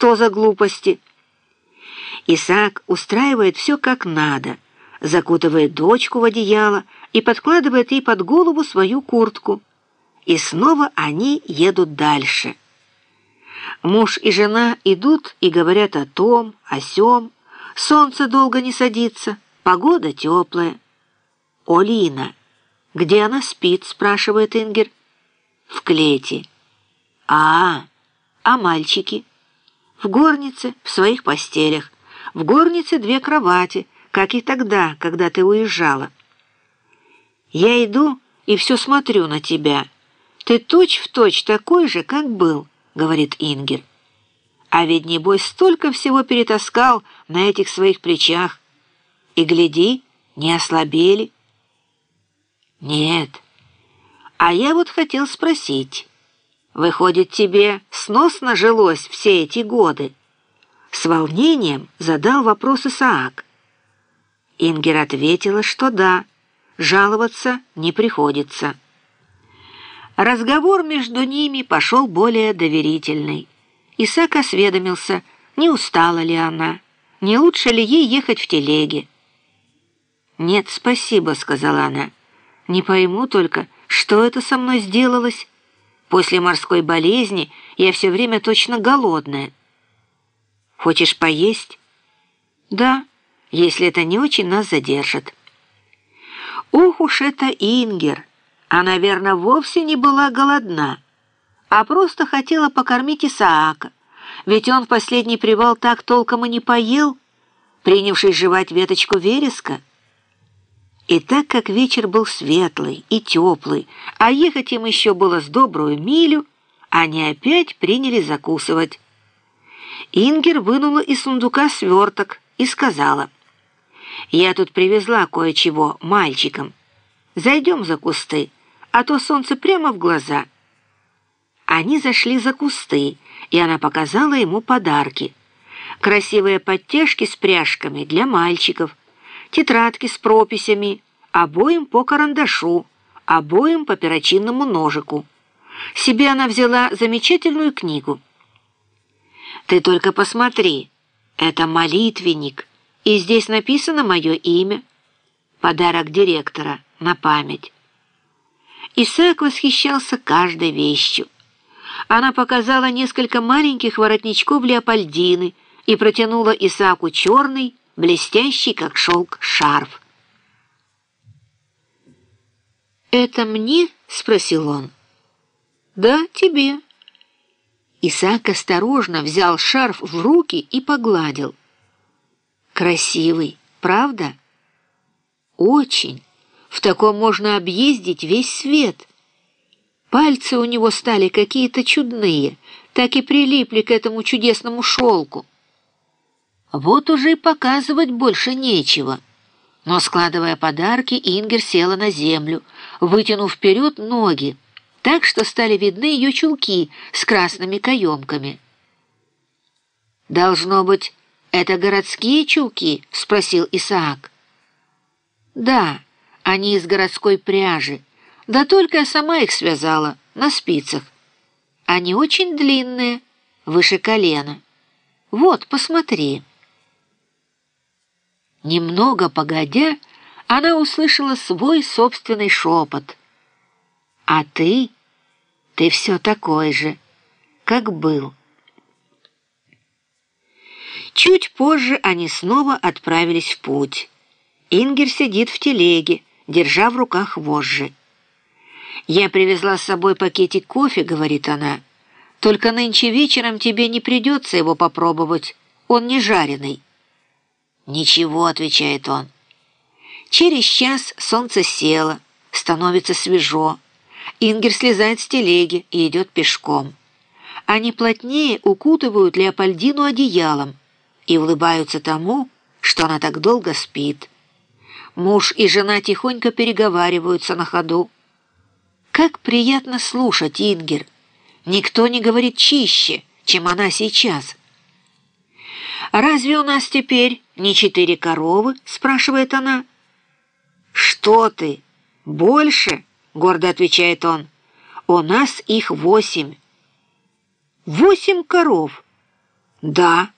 Что за глупости? Исаак устраивает все как надо, закутывает дочку в одеяло и подкладывает ей под голову свою куртку. И снова они едут дальше. Муж и жена идут и говорят о том, о сём. Солнце долго не садится, погода теплая. «Олина, где она спит?» — спрашивает Ингер. «В клете». «А, а мальчики?» «В горнице, в своих постелях. В горнице две кровати, как и тогда, когда ты уезжала. Я иду и все смотрю на тебя. Ты точь-в-точь точь такой же, как был». — говорит Ингер. «А ведь, небось, столько всего перетаскал на этих своих плечах. И, гляди, не ослабели». «Нет. А я вот хотел спросить. Выходит, тебе сносно жилось все эти годы?» С волнением задал вопрос Исаак. Ингер ответила, что да, жаловаться не приходится. Разговор между ними пошел более доверительный. Исаак осведомился, не устала ли она, не лучше ли ей ехать в телеге. «Нет, спасибо», — сказала она. «Не пойму только, что это со мной сделалось. После морской болезни я все время точно голодная». «Хочешь поесть?» «Да, если это не очень нас задержит». «Ох уж это Ингер!» Она, верно, вовсе не была голодна, а просто хотела покормить Исаака, ведь он в последний привал так толком и не поел, принявшись жевать веточку вереска. И так как вечер был светлый и теплый, а ехать им еще было с добрую милю, они опять приняли закусывать. Ингер вынула из сундука сверток и сказала, «Я тут привезла кое-чего мальчикам. Зайдем за кусты» а то солнце прямо в глаза. Они зашли за кусты, и она показала ему подарки. Красивые подтяжки с пряжками для мальчиков, тетрадки с прописями, обоим по карандашу, обоим по перочинному ножику. Себе она взяла замечательную книгу. «Ты только посмотри, это молитвенник, и здесь написано мое имя. Подарок директора на память». Исаак восхищался каждой вещью. Она показала несколько маленьких воротничков леопольдины и протянула Исааку черный, блестящий, как шелк, шарф. «Это мне?» — спросил он. «Да, тебе». Исаак осторожно взял шарф в руки и погладил. «Красивый, правда?» «Очень». В таком можно объездить весь свет. Пальцы у него стали какие-то чудные, так и прилипли к этому чудесному шелку. Вот уже и показывать больше нечего. Но, складывая подарки, Ингер села на землю, вытянув вперед ноги, так что стали видны ее чулки с красными каемками. «Должно быть, это городские чулки?» — спросил Исаак. «Да». Они из городской пряжи. Да только я сама их связала на спицах. Они очень длинные, выше колена. Вот, посмотри. Немного погодя, она услышала свой собственный шепот. А ты, ты все такой же, как был. Чуть позже они снова отправились в путь. Ингер сидит в телеге, держа в руках вожжи. «Я привезла с собой пакетик кофе», — говорит она. «Только нынче вечером тебе не придется его попробовать, он не жареный». «Ничего», — отвечает он. Через час солнце село, становится свежо. Ингер слезает с телеги и идет пешком. Они плотнее укутывают Леопольдину одеялом и улыбаются тому, что она так долго спит. Муж и жена тихонько переговариваются на ходу. Как приятно слушать, Ингер. Никто не говорит чище, чем она сейчас. «Разве у нас теперь не четыре коровы?» — спрашивает она. «Что ты? Больше?» — гордо отвечает он. «У нас их восемь». «Восемь коров? «Да».